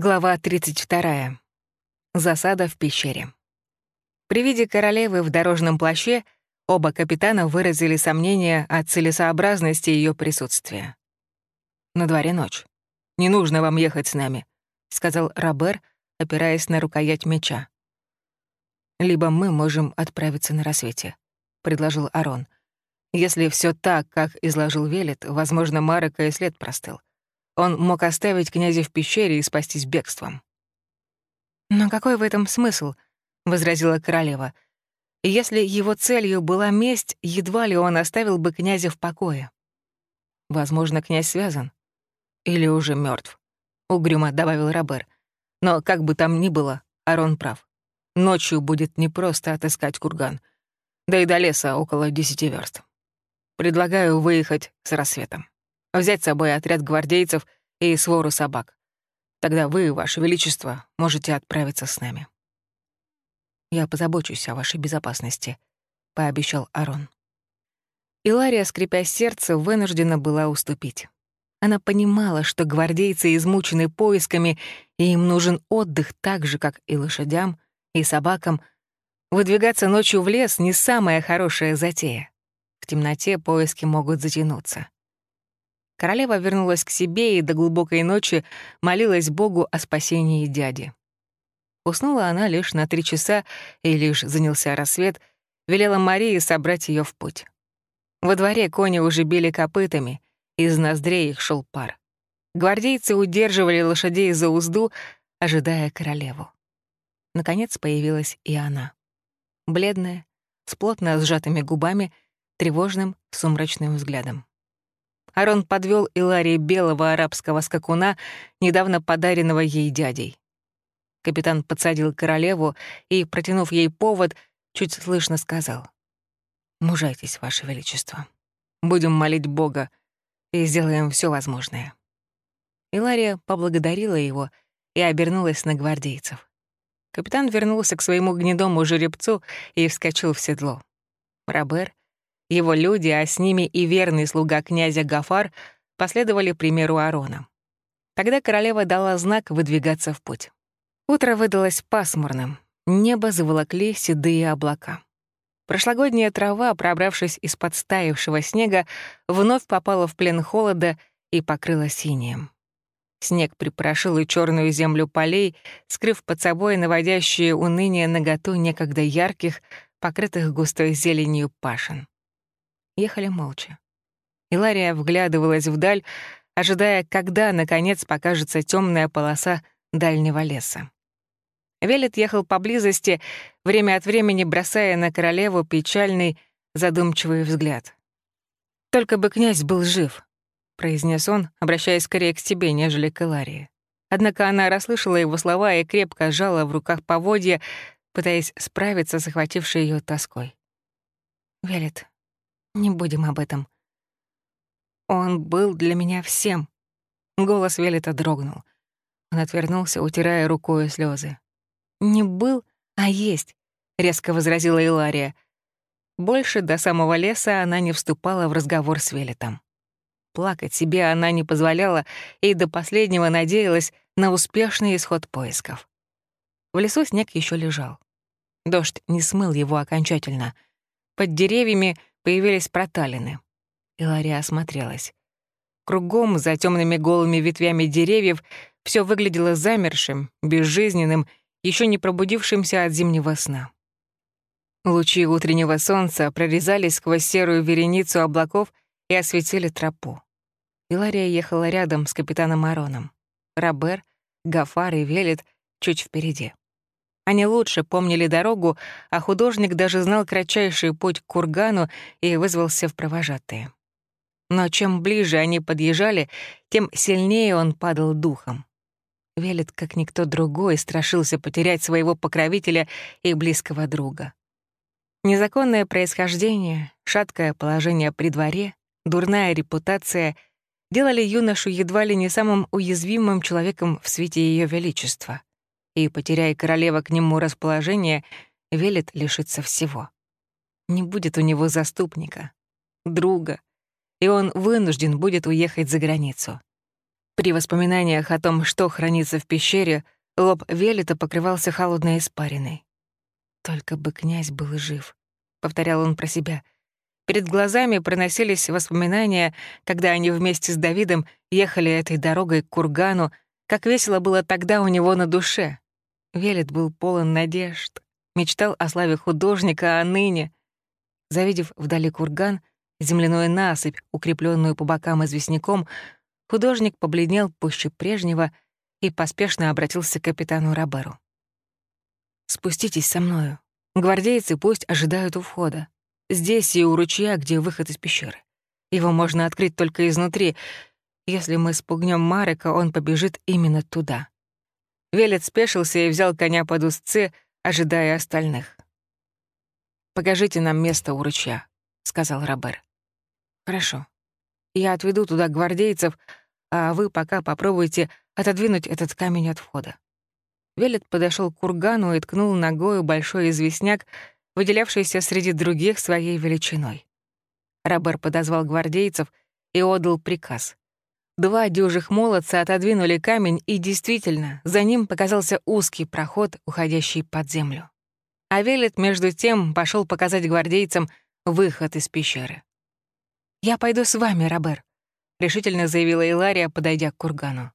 Глава 32. Засада в пещере. При виде королевы в дорожном плаще оба капитана выразили сомнения о целесообразности ее присутствия. «На дворе ночь. Не нужно вам ехать с нами», — сказал Робер, опираясь на рукоять меча. «Либо мы можем отправиться на рассвете», — предложил Арон. «Если все так, как изложил Велет, возможно, Марека и след простыл. Он мог оставить князя в пещере и спастись бегством. «Но какой в этом смысл?» — возразила королева. «Если его целью была месть, едва ли он оставил бы князя в покое». «Возможно, князь связан. Или уже мертв, угрюмо добавил Робер. «Но как бы там ни было, Арон прав. Ночью будет непросто отыскать курган. Да и до леса около десяти верст. Предлагаю выехать с рассветом» взять с собой отряд гвардейцев и свору собак. Тогда вы, Ваше Величество, можете отправиться с нами. Я позабочусь о вашей безопасности, пообещал Арон. Илария, скрипя сердце, вынуждена была уступить. Она понимала, что гвардейцы измучены поисками, и им нужен отдых так же, как и лошадям, и собакам. Выдвигаться ночью в лес — не самая хорошая затея. В темноте поиски могут затянуться. Королева вернулась к себе и до глубокой ночи молилась Богу о спасении дяди. Уснула она лишь на три часа, и лишь занялся рассвет, велела Марии собрать ее в путь. Во дворе кони уже били копытами, из ноздрей их шел пар. Гвардейцы удерживали лошадей за узду, ожидая королеву. Наконец появилась и она. Бледная, с плотно сжатыми губами, тревожным, сумрачным взглядом. Арон подвел Иларии белого арабского скакуна, недавно подаренного ей дядей. Капитан подсадил королеву и, протянув ей повод, чуть слышно сказал. «Мужайтесь, Ваше Величество. Будем молить Бога и сделаем все возможное». Илария поблагодарила его и обернулась на гвардейцев. Капитан вернулся к своему гнедому жеребцу и вскочил в седло. Робер его люди, а с ними и верный слуга князя Гафар, последовали примеру Арона. Тогда королева дала знак выдвигаться в путь. Утро выдалось пасмурным, небо заволокли седые облака. Прошлогодняя трава, пробравшись из-под стаившего снега, вновь попала в плен холода и покрыла синим. Снег припорошил и черную землю полей, скрыв под собой наводящие уныние наготу некогда ярких, покрытых густой зеленью пашин ехали молча. Илария вглядывалась вдаль, ожидая, когда, наконец, покажется темная полоса дальнего леса. Велет ехал поблизости, время от времени бросая на королеву печальный, задумчивый взгляд. «Только бы князь был жив», — произнес он, обращаясь скорее к себе, нежели к Иларии. Однако она расслышала его слова и крепко сжала в руках поводья, пытаясь справиться с охватившей ее тоской. «Велет, не будем об этом. Он был для меня всем. Голос Велита дрогнул. Он отвернулся, утирая рукой слезы. «Не был, а есть», — резко возразила Илария. Больше до самого леса она не вступала в разговор с Велитом. Плакать себе она не позволяла и до последнего надеялась на успешный исход поисков. В лесу снег еще лежал. Дождь не смыл его окончательно. Под деревьями появились проталины. Илария осмотрелась. Кругом, за темными голыми ветвями деревьев, все выглядело замершим, безжизненным, еще не пробудившимся от зимнего сна. Лучи утреннего солнца прорезались сквозь серую вереницу облаков и осветили тропу. Илария ехала рядом с капитаном Ароном. Робер, Гафар и Велет чуть впереди. Они лучше помнили дорогу, а художник даже знал кратчайший путь к кургану и вызвался в провожатые. Но чем ближе они подъезжали, тем сильнее он падал духом. Велет, как никто другой, страшился потерять своего покровителя и близкого друга. Незаконное происхождение, шаткое положение при дворе, дурная репутация делали юношу едва ли не самым уязвимым человеком в свете Ее Величества и, потеряя королева к нему расположение, велит лишиться всего. Не будет у него заступника, друга, и он вынужден будет уехать за границу. При воспоминаниях о том, что хранится в пещере, лоб Велета покрывался холодной испариной. «Только бы князь был жив», — повторял он про себя. Перед глазами проносились воспоминания, когда они вместе с Давидом ехали этой дорогой к кургану, как весело было тогда у него на душе. Велет был полон надежд, мечтал о славе художника, а ныне... Завидев вдали курган, земляную насыпь, укрепленную по бокам известняком, художник побледнел пуще прежнего и поспешно обратился к капитану Роберу. «Спуститесь со мною. Гвардейцы пусть ожидают у входа. Здесь и у ручья, где выход из пещеры. Его можно открыть только изнутри. Если мы спугнем Марека, он побежит именно туда». Велет спешился и взял коня под узцы, ожидая остальных. «Покажите нам место у ручья», — сказал Робер. «Хорошо. Я отведу туда гвардейцев, а вы пока попробуйте отодвинуть этот камень от входа». Велет подошел к кургану и ткнул ногою большой известняк, выделявшийся среди других своей величиной. Робер подозвал гвардейцев и отдал приказ. Два дюжих молодца отодвинули камень, и действительно, за ним показался узкий проход, уходящий под землю. А Велет, между тем, пошел показать гвардейцам выход из пещеры. «Я пойду с вами, Робер», — решительно заявила Илария, подойдя к кургану.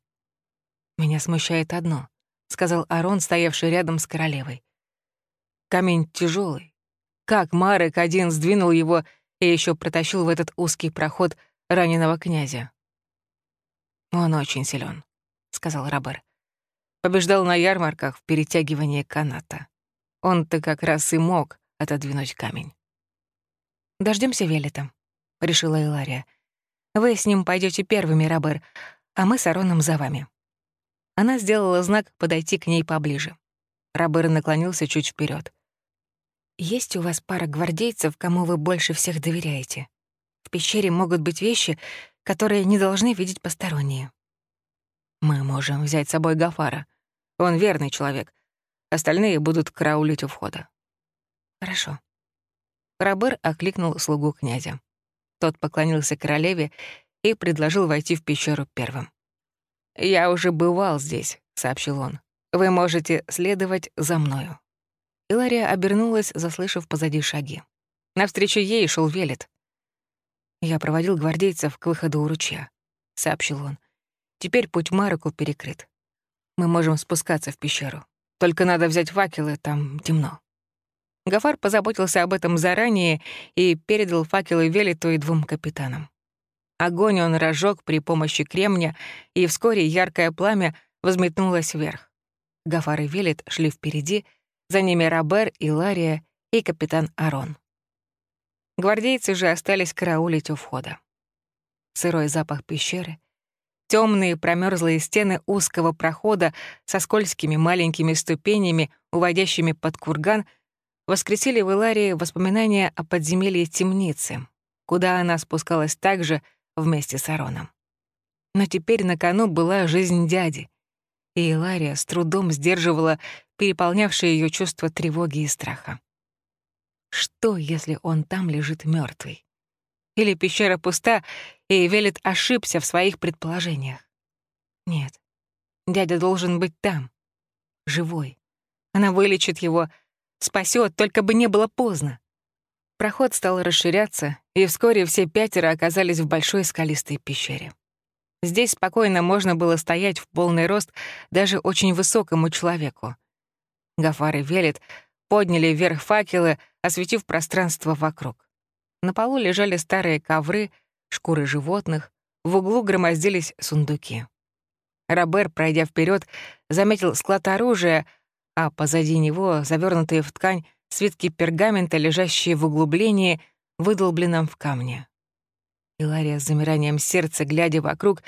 «Меня смущает одно», — сказал Арон, стоявший рядом с королевой. «Камень тяжелый. Как Марек один сдвинул его и еще протащил в этот узкий проход раненого князя?» «Он очень силен, сказал Робер. «Побеждал на ярмарках в перетягивании каната. Он-то как раз и мог отодвинуть камень». Дождемся Велета», — решила Илария. «Вы с ним пойдете первыми, Робер, а мы с Ароном за вами». Она сделала знак подойти к ней поближе. Робер наклонился чуть вперед. «Есть у вас пара гвардейцев, кому вы больше всех доверяете? В пещере могут быть вещи, которые не должны видеть посторонние. Мы можем взять с собой Гафара. Он верный человек. Остальные будут караулить у входа. Хорошо. Рабер окликнул слугу князя. Тот поклонился королеве и предложил войти в пещеру первым. «Я уже бывал здесь», — сообщил он. «Вы можете следовать за мною». Илария обернулась, заслышав позади шаги. Навстречу ей шел Велет. «Я проводил гвардейцев к выходу у ручья», — сообщил он. «Теперь путь Мареку перекрыт. Мы можем спускаться в пещеру. Только надо взять факелы, там темно». Гафар позаботился об этом заранее и передал факелы Велиту и двум капитанам. Огонь он разжег при помощи кремня, и вскоре яркое пламя взметнулось вверх. Гафар и Велит шли впереди, за ними Робер, Илария и капитан Арон. Гвардейцы же остались караулить у входа. Сырой запах пещеры, темные промерзлые стены узкого прохода со скользкими маленькими ступенями, уводящими под курган, воскресили в Иларии воспоминания о подземелье темницы, куда она спускалась также вместе с Ароном. Но теперь на кону была жизнь дяди, и Илария с трудом сдерживала переполнявшее ее чувство тревоги и страха. Что, если он там лежит мертвый? Или пещера пуста, и Велет ошибся в своих предположениях? Нет, дядя должен быть там, живой. Она вылечит его, спасет, только бы не было поздно. Проход стал расширяться, и вскоре все пятеро оказались в большой скалистой пещере. Здесь спокойно можно было стоять в полный рост даже очень высокому человеку. Гафар и Велет подняли вверх факелы, осветив пространство вокруг. На полу лежали старые ковры, шкуры животных, в углу громоздились сундуки. Робер, пройдя вперед, заметил склад оружия, а позади него, завернутые в ткань, свитки пергамента, лежащие в углублении, выдолбленном в камне. Илария с замиранием сердца, глядя вокруг,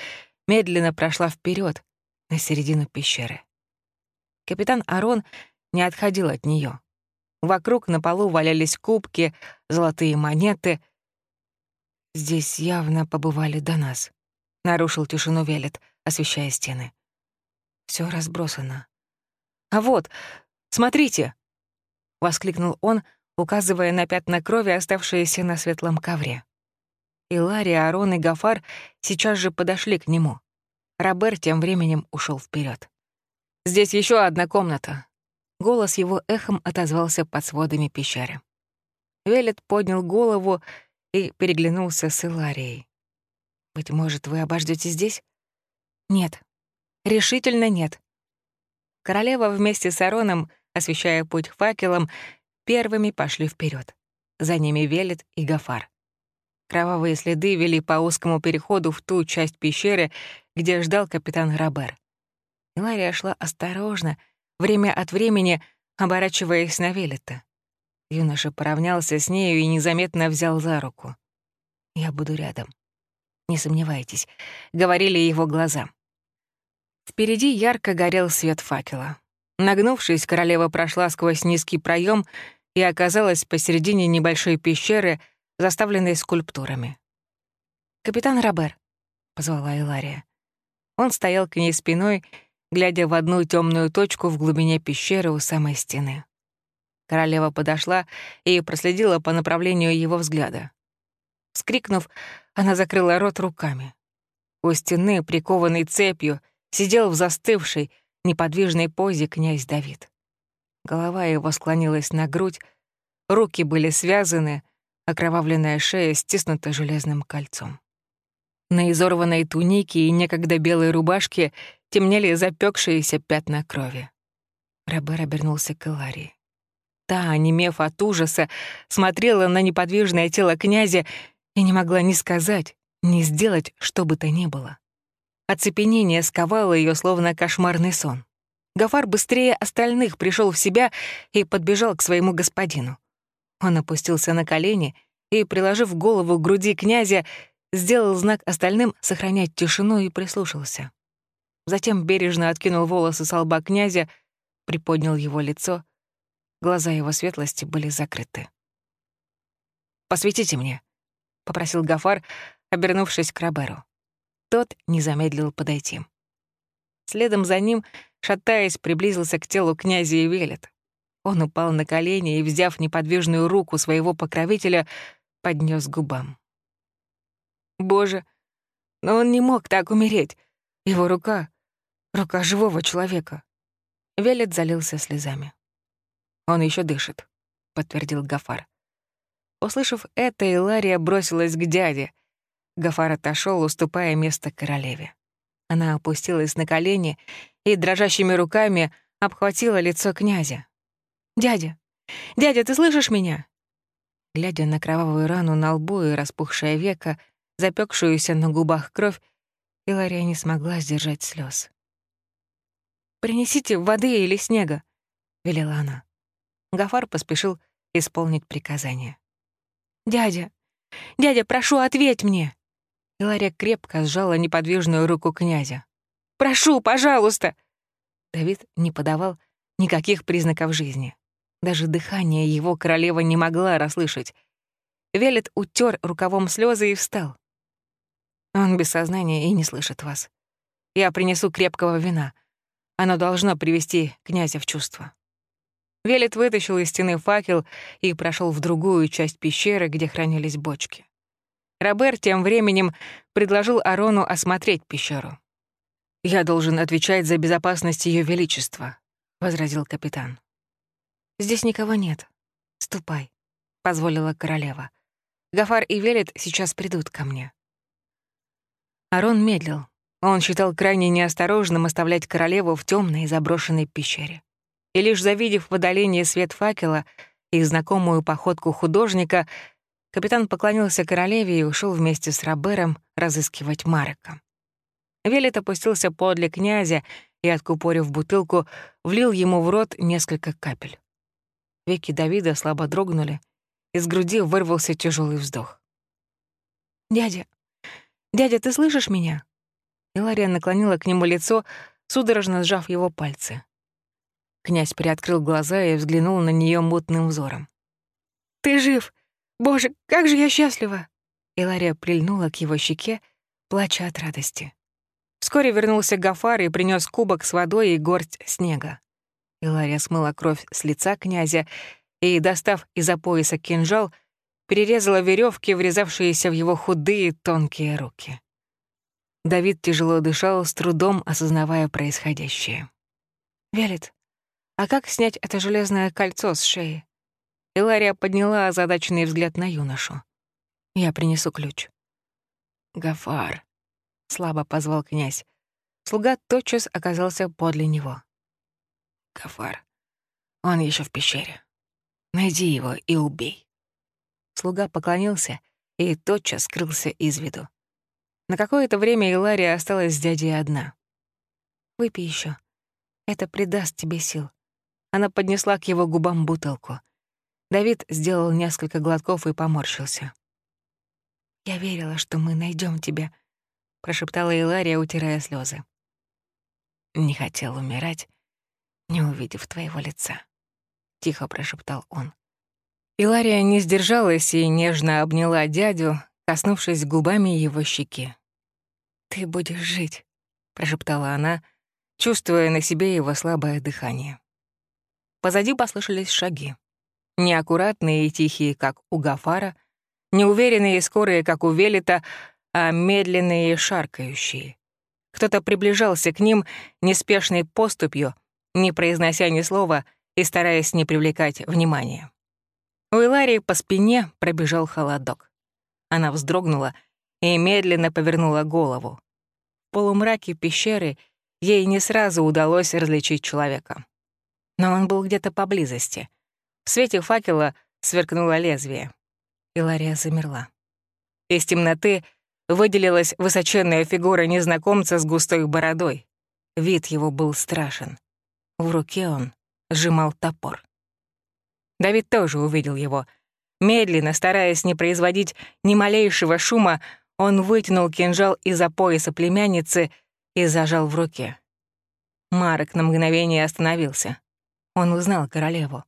медленно прошла вперед на середину пещеры. Капитан Арон не отходил от нее. Вокруг на полу валялись кубки, золотые монеты. «Здесь явно побывали до нас», — нарушил тишину Велет, освещая стены. Все разбросано. «А вот, смотрите!» — воскликнул он, указывая на пятна крови, оставшиеся на светлом ковре. И Ларри, Арон и Гафар сейчас же подошли к нему. Робер тем временем ушел вперед. «Здесь еще одна комната». Голос его эхом отозвался под сводами пещеры. Велет поднял голову и переглянулся с Иларией. «Быть может, вы обождете здесь?» «Нет. Решительно нет». Королева вместе с Ароном, освещая путь факелом, первыми пошли вперед. За ними Велет и Гафар. Кровавые следы вели по узкому переходу в ту часть пещеры, где ждал капитан Робер. Илария шла осторожно, время от времени оборачиваясь на Велета. Юноша поравнялся с нею и незаметно взял за руку. «Я буду рядом. Не сомневайтесь», — говорили его глаза. Впереди ярко горел свет факела. Нагнувшись, королева прошла сквозь низкий проем и оказалась посередине небольшой пещеры, заставленной скульптурами. «Капитан Робер», — позвала Илария. Он стоял к ней спиной, глядя в одну темную точку в глубине пещеры у самой стены. Королева подошла и проследила по направлению его взгляда. Вскрикнув, она закрыла рот руками. У стены, прикованный цепью, сидел в застывшей, неподвижной позе князь Давид. Голова его склонилась на грудь, руки были связаны, окровавленная шея стиснута железным кольцом. На изорванной тунике и некогда белой рубашке темнели запекшиеся пятна крови. Робер обернулся к Эларии. Та, онемев от ужаса, смотрела на неподвижное тело князя и не могла ни сказать, ни сделать что бы то ни было. Оцепенение сковало ее, словно кошмарный сон. Гафар быстрее остальных пришел в себя и подбежал к своему господину. Он опустился на колени и, приложив голову к груди князя, сделал знак остальным сохранять тишину и прислушался. Затем бережно откинул волосы с лба князя, приподнял его лицо. Глаза его светлости были закрыты. «Посветите мне», — попросил Гафар, обернувшись к Роберу. Тот не замедлил подойти. Следом за ним, шатаясь, приблизился к телу князя и Велет. Он упал на колени и, взяв неподвижную руку своего покровителя, поднес губам. Боже, но он не мог так умереть. Его рука — рука живого человека. Велет залился слезами. «Он еще дышит», — подтвердил Гафар. Услышав это, Илария бросилась к дяде. Гафар отошел, уступая место королеве. Она опустилась на колени и дрожащими руками обхватила лицо князя. «Дядя! Дядя, ты слышишь меня?» Глядя на кровавую рану на лбу и распухшее веко, запекшуюся на губах кровь, Илария не смогла сдержать слез. «Принесите воды или снега», — велела она. Гафар поспешил исполнить приказание. «Дядя! Дядя, прошу, ответь мне!» Илария крепко сжала неподвижную руку князя. «Прошу, пожалуйста!» Давид не подавал никаких признаков жизни. Даже дыхание его королева не могла расслышать. Велет утер рукавом слезы и встал. Он без сознания и не слышит вас. Я принесу крепкого вина. Оно должно привести князя в чувство. Велет вытащил из стены факел и прошел в другую часть пещеры, где хранились бочки. Робер тем временем предложил Арону осмотреть пещеру. «Я должен отвечать за безопасность Ее Величества», — возразил капитан. «Здесь никого нет. Ступай», — позволила королева. «Гафар и Велет сейчас придут ко мне». Арон медлил. Он считал крайне неосторожным оставлять королеву в темной заброшенной пещере. И лишь завидев в отдалении свет факела и знакомую походку художника, капитан поклонился королеве и ушел вместе с Робером разыскивать Марека. Велет опустился подле князя и, откупорив бутылку, влил ему в рот несколько капель. Веки Давида слабо дрогнули, из груди вырвался тяжелый вздох. «Дядя, дядя, ты слышишь меня?» Илария наклонила к нему лицо, судорожно сжав его пальцы. Князь приоткрыл глаза и взглянул на нее мутным взором. «Ты жив! Боже, как же я счастлива!» Илария прильнула к его щеке, плача от радости. Вскоре вернулся Гафар и принес кубок с водой и горсть снега. Илария смыла кровь с лица князя и, достав из-за пояса кинжал, перерезала веревки, врезавшиеся в его худые тонкие руки. Давид тяжело дышал, с трудом осознавая происходящее. «Велит, а как снять это железное кольцо с шеи?» Илария подняла озадаченный взгляд на юношу. «Я принесу ключ». «Гафар», — слабо позвал князь. Слуга тотчас оказался подле него. «Гафар, он еще в пещере. Найди его и убей». Слуга поклонился и тотчас скрылся из виду. На какое-то время Илария осталась с дядей одна. «Выпей еще. Это придаст тебе сил». Она поднесла к его губам бутылку. Давид сделал несколько глотков и поморщился. «Я верила, что мы найдем тебя», — прошептала Илария, утирая слезы. «Не хотел умирать, не увидев твоего лица», — тихо прошептал он. Илария не сдержалась и нежно обняла дядю, коснувшись губами его щеки. «Ты будешь жить», — прошептала она, чувствуя на себе его слабое дыхание. Позади послышались шаги. Неаккуратные и тихие, как у Гафара, неуверенные и скорые, как у Велита, а медленные и шаркающие. Кто-то приближался к ним неспешной поступью, не произнося ни слова и стараясь не привлекать внимания. У Иларии по спине пробежал холодок. Она вздрогнула и медленно повернула голову. В полумраке пещеры ей не сразу удалось различить человека. Но он был где-то поблизости. В свете факела сверкнуло лезвие. Илария замерла. Из темноты выделилась высоченная фигура незнакомца с густой бородой. Вид его был страшен. В руке он сжимал топор. Давид тоже увидел его — Медленно, стараясь не производить ни малейшего шума, он вытянул кинжал из-за пояса племянницы и зажал в руке. Марок на мгновение остановился. Он узнал королеву.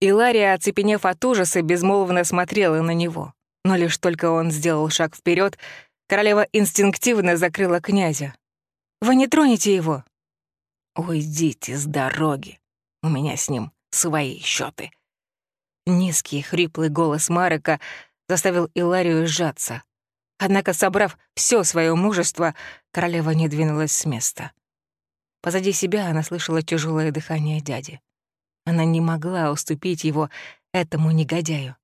Илария, оцепенев от ужаса, безмолвно смотрела на него. Но лишь только он сделал шаг вперед, королева инстинктивно закрыла князя. «Вы не тронете его!» «Уйдите с дороги. У меня с ним свои счеты, Низкий, хриплый голос Марека заставил Иларию сжаться. Однако, собрав все свое мужество, королева не двинулась с места. Позади себя она слышала тяжелое дыхание дяди. Она не могла уступить его этому негодяю.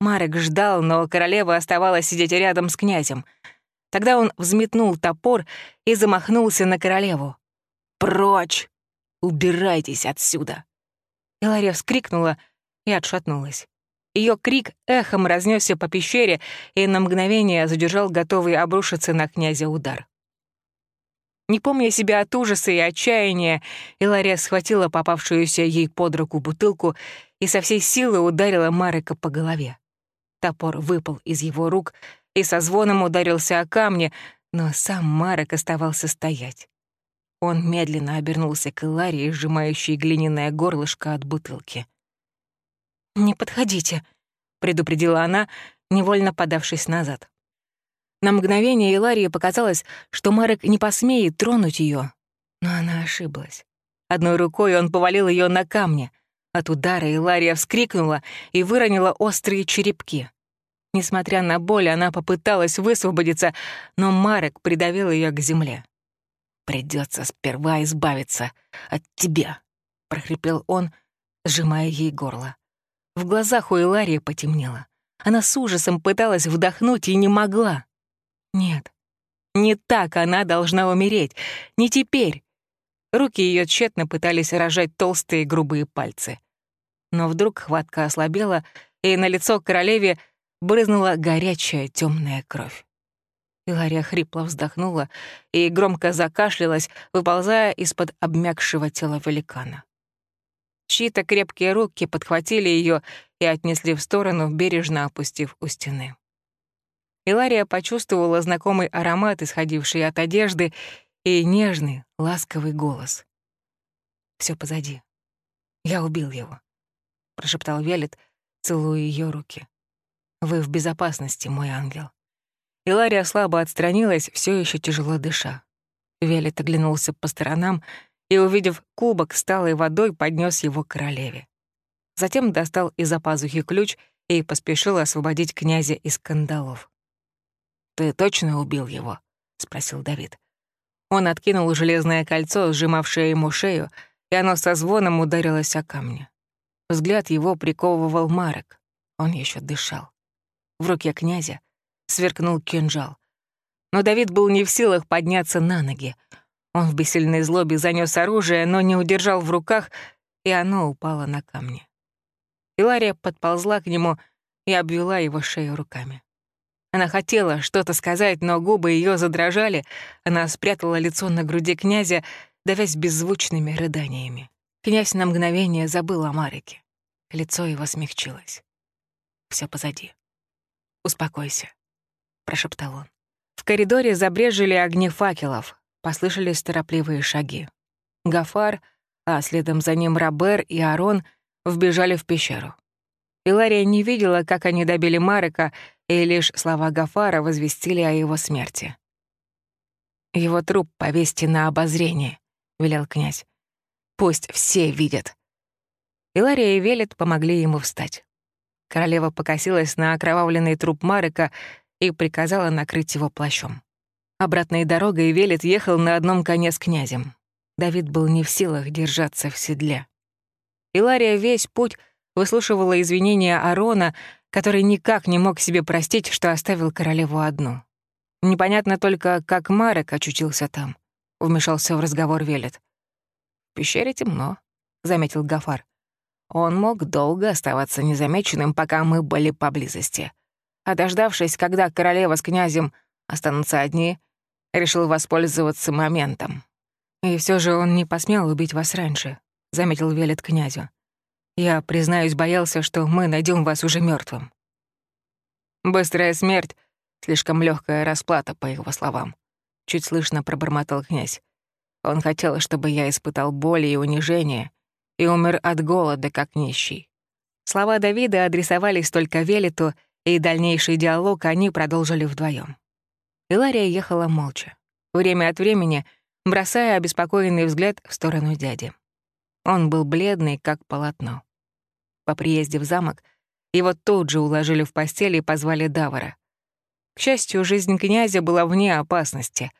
Марек ждал, но королева оставалась сидеть рядом с князем. Тогда он взметнул топор и замахнулся на королеву. «Прочь! Убирайтесь отсюда!» Илария вскрикнула — и отшатнулась. Ее крик эхом разнесся по пещере и на мгновение задержал готовый обрушиться на князя удар. Не помня себя от ужаса и отчаяния, Илария схватила попавшуюся ей под руку бутылку и со всей силы ударила Марека по голове. Топор выпал из его рук и со звоном ударился о камни, но сам Марек оставался стоять. Он медленно обернулся к Иларии, сжимающей глиняное горлышко от бутылки. «Не подходите», — предупредила она, невольно подавшись назад. На мгновение Иларии показалось, что Марек не посмеет тронуть ее, но она ошиблась. Одной рукой он повалил ее на камни. От удара Илария вскрикнула и выронила острые черепки. Несмотря на боль, она попыталась высвободиться, но Марек придавил ее к земле. Придется сперва избавиться от тебя», — прохрипел он, сжимая ей горло. В глазах у Иларии потемнело. Она с ужасом пыталась вдохнуть и не могла. Нет, не так она должна умереть. Не теперь. Руки ее тщетно пытались рожать толстые грубые пальцы. Но вдруг хватка ослабела, и на лицо королеве брызнула горячая темная кровь. Илария хрипло вздохнула и громко закашлялась, выползая из-под обмякшего тела великана. Чьи-то крепкие руки подхватили ее и отнесли в сторону, бережно опустив у стены. Илария почувствовала знакомый аромат, исходивший от одежды, и нежный, ласковый голос. Все позади. Я убил его», — прошептал Велет, целуя ее руки. «Вы в безопасности, мой ангел». Илария слабо отстранилась, все еще тяжело дыша. Велет оглянулся по сторонам и, увидев кубок с талой водой, поднес его королеве. Затем достал из-за пазухи ключ и поспешил освободить князя из кандалов. «Ты точно убил его?» — спросил Давид. Он откинул железное кольцо, сжимавшее ему шею, и оно со звоном ударилось о камни. Взгляд его приковывал Марек. Он еще дышал. В руке князя сверкнул кинжал. Но Давид был не в силах подняться на ноги. Он в бессильной злобе занёс оружие, но не удержал в руках, и оно упало на камни. Илария подползла к нему и обвела его шею руками. Она хотела что-то сказать, но губы ее задрожали, она спрятала лицо на груди князя, давясь беззвучными рыданиями. Князь на мгновение забыл о Марике. Лицо его смягчилось. Все позади. «Успокойся», — прошептал он. В коридоре забрежили огни факелов, послышались торопливые шаги. Гафар, а следом за ним Робер и Арон вбежали в пещеру. Илария не видела, как они добили Марека, и лишь слова Гафара возвестили о его смерти. «Его труп повесьте на обозрение», — велел князь. «Пусть все видят». Илария и Велет помогли ему встать. Королева покосилась на окровавленный труп Марека и приказала накрыть его плащом. Обратной дорогой Велет ехал на одном коне с князем. Давид был не в силах держаться в седле. Илария весь путь выслушивала извинения Арона, который никак не мог себе простить, что оставил королеву одну. Непонятно только, как Марек очутился там. Вмешался в разговор Велет. «В пещере темно», — заметил Гафар. Он мог долго оставаться незамеченным, пока мы были поблизости. А дождавшись, когда королева с князем останутся одни, решил воспользоваться моментом. «И все же он не посмел убить вас раньше», — заметил Велет князю. «Я, признаюсь, боялся, что мы найдем вас уже мертвым. «Быстрая смерть — слишком легкая расплата, по его словам», — чуть слышно пробормотал князь. «Он хотел, чтобы я испытал боль и унижение, и умер от голода, как нищий». Слова Давида адресовались только Велиту, и дальнейший диалог они продолжили вдвоем. Илария ехала молча, время от времени бросая обеспокоенный взгляд в сторону дяди. Он был бледный, как полотно. По приезде в замок его тут же уложили в постель и позвали Давара. К счастью, жизнь князя была вне опасности.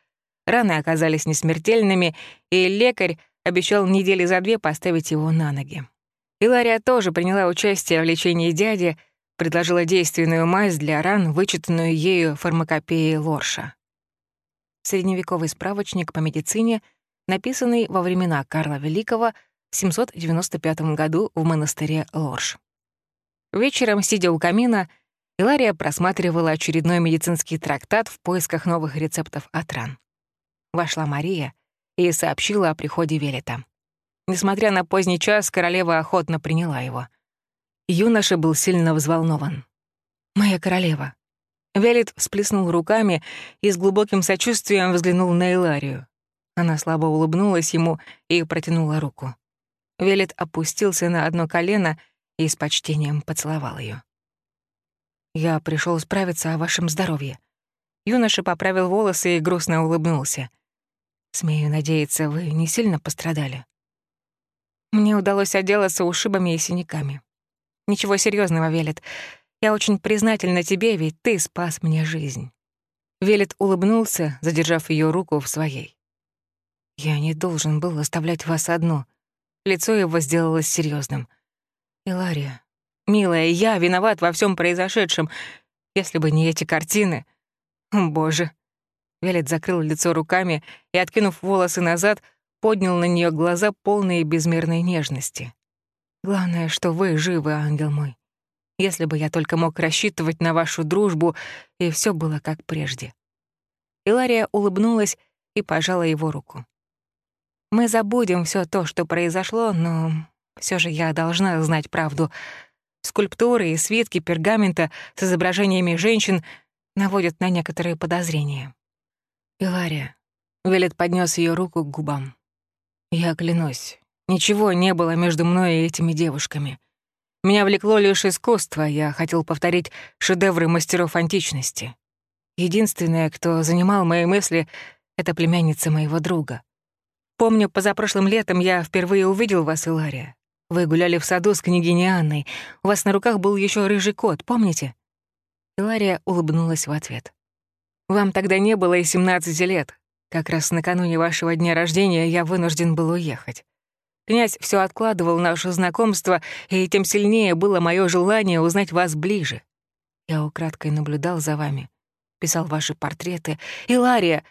Раны оказались несмертельными, и лекарь обещал недели за две поставить его на ноги. Илария тоже приняла участие в лечении дяди, предложила действенную мазь для ран, вычитанную ею фармакопеей Лорша. Средневековый справочник по медицине, написанный во времена Карла Великого в 795 году в монастыре Лорш. Вечером, сидя у камина, Илария просматривала очередной медицинский трактат в поисках новых рецептов от ран. Вошла Мария — и сообщила о приходе Велета. Несмотря на поздний час, королева охотно приняла его. Юноша был сильно взволнован. «Моя королева». Велет всплеснул руками и с глубоким сочувствием взглянул на Иларию. Она слабо улыбнулась ему и протянула руку. Велет опустился на одно колено и с почтением поцеловал ее. «Я пришел справиться о вашем здоровье». Юноша поправил волосы и грустно улыбнулся — Смею надеяться, вы не сильно пострадали. Мне удалось отделаться ушибами и синяками. Ничего серьезного, Велет. Я очень признательна тебе, ведь ты спас мне жизнь. Велет улыбнулся, задержав ее руку в своей. Я не должен был оставлять вас одну. Лицо его сделалось серьезным. Илария, милая, я виноват во всем произошедшем. Если бы не эти картины... Боже, Велет закрыл лицо руками и, откинув волосы назад, поднял на нее глаза, полные безмерной нежности. «Главное, что вы живы, ангел мой. Если бы я только мог рассчитывать на вашу дружбу, и все было как прежде». Илария улыбнулась и пожала его руку. «Мы забудем все то, что произошло, но все же я должна знать правду. Скульптуры и свитки пергамента с изображениями женщин наводят на некоторые подозрения. «Илария», — Велет поднес ее руку к губам. «Я клянусь, ничего не было между мной и этими девушками. Меня влекло лишь искусство, я хотел повторить шедевры мастеров античности. Единственное, кто занимал мои мысли, — это племянница моего друга. Помню, позапрошлым летом я впервые увидел вас, Илария. Вы гуляли в саду с княгиней Анной. У вас на руках был еще рыжий кот, помните?» Илария улыбнулась в ответ. Вам тогда не было и 17 лет. Как раз накануне вашего дня рождения я вынужден был уехать. Князь все откладывал наше знакомство, и тем сильнее было мое желание узнать вас ближе. Я украдкой наблюдал за вами, писал ваши портреты. «Илария!»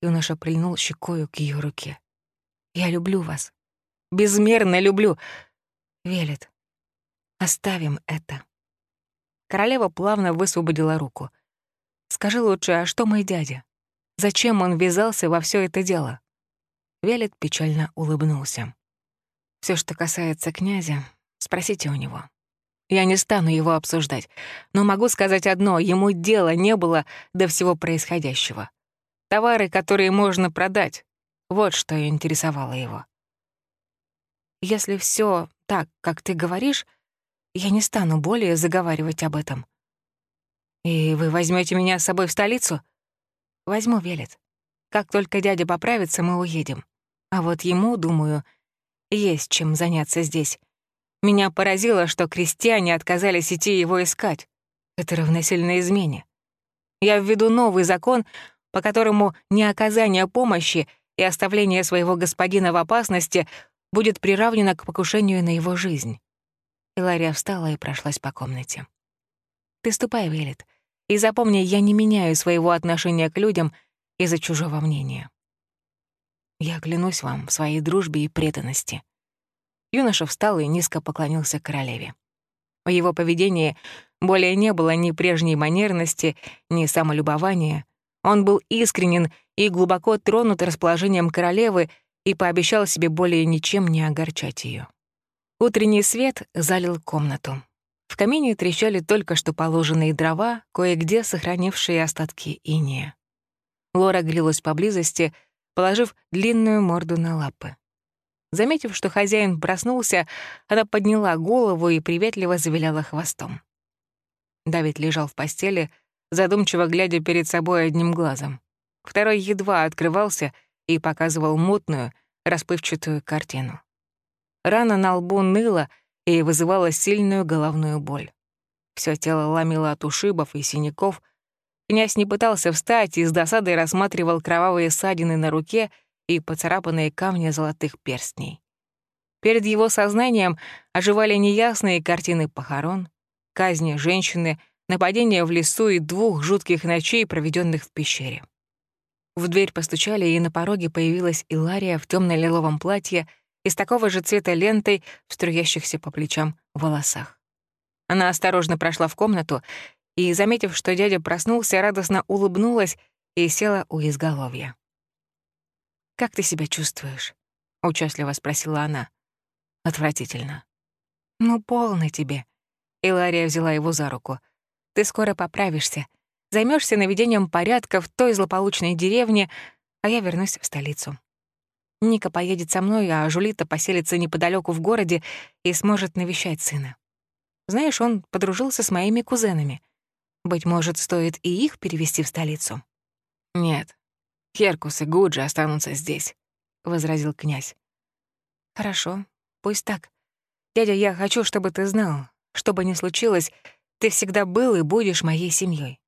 Юноша прильнул щекою к ее руке. «Я люблю вас. Безмерно люблю. Велит, оставим это». Королева плавно высвободила руку. «Скажи лучше, а что мой дядя? Зачем он ввязался во все это дело?» Велит печально улыбнулся. Все, что касается князя, спросите у него. Я не стану его обсуждать, но могу сказать одно — ему дела не было до всего происходящего. Товары, которые можно продать — вот что интересовало его. Если все так, как ты говоришь, я не стану более заговаривать об этом. И вы возьмете меня с собой в столицу? Возьму, Велет. Как только дядя поправится, мы уедем. А вот ему, думаю, есть чем заняться здесь. Меня поразило, что крестьяне отказались идти его искать. Это равносильно измене. Я введу новый закон, по которому неоказание помощи и оставление своего господина в опасности будет приравнено к покушению на его жизнь. Илария встала и прошлась по комнате. «Ты ступай, Велит, и запомни, я не меняю своего отношения к людям из-за чужого мнения. Я клянусь вам в своей дружбе и преданности». Юноша встал и низко поклонился королеве. В его поведении более не было ни прежней манерности, ни самолюбования. Он был искренен и глубоко тронут расположением королевы и пообещал себе более ничем не огорчать ее. Утренний свет залил комнату. В камине трещали только что положенные дрова, кое-где сохранившие остатки иния. Лора грелась поблизости, положив длинную морду на лапы. Заметив, что хозяин проснулся, она подняла голову и приветливо завиляла хвостом. Давид лежал в постели, задумчиво глядя перед собой одним глазом. Второй едва открывался и показывал мутную, расплывчатую картину. Рана на лбу ныла и вызывала сильную головную боль. Всё тело ломило от ушибов и синяков. Князь не пытался встать и с досадой рассматривал кровавые ссадины на руке — и поцарапанные камни золотых перстней. Перед его сознанием оживали неясные картины похорон, казни женщины, нападения в лесу и двух жутких ночей, проведенных в пещере. В дверь постучали, и на пороге появилась Илария в темно лиловом платье и с такого же цвета лентой в струящихся по плечам волосах. Она осторожно прошла в комнату и, заметив, что дядя проснулся, радостно улыбнулась и села у изголовья. «Как ты себя чувствуешь?» — участливо спросила она. «Отвратительно». «Ну, полно тебе». Илария взяла его за руку. «Ты скоро поправишься. Займешься наведением порядка в той злополучной деревне, а я вернусь в столицу. Ника поедет со мной, а Жулита поселится неподалеку в городе и сможет навещать сына. Знаешь, он подружился с моими кузенами. Быть может, стоит и их перевести в столицу?» «Нет, Херкус и Гуджи останутся здесь», — возразил князь. «Хорошо, пусть так. Дядя, я хочу, чтобы ты знал, что бы ни случилось, ты всегда был и будешь моей семьей.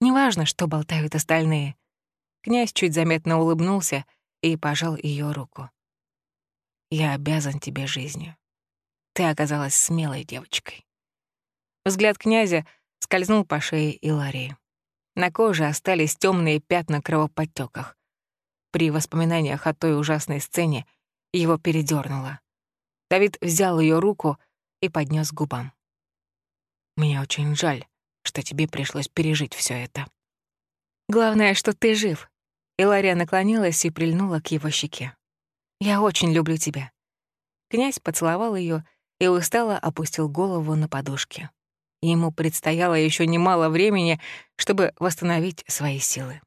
Неважно, что болтают остальные». Князь чуть заметно улыбнулся и пожал ее руку. «Я обязан тебе жизнью. Ты оказалась смелой девочкой». Взгляд князя скользнул по шее Иларии. На коже остались темные пятна кровоподтеках. При воспоминаниях о той ужасной сцене его передернуло. Давид взял ее руку и поднес к губам. «Мне очень жаль, что тебе пришлось пережить все это». «Главное, что ты жив». Илария наклонилась и прильнула к его щеке. «Я очень люблю тебя». Князь поцеловал ее и устало опустил голову на подушке. Ему предстояло еще немало времени, чтобы восстановить свои силы.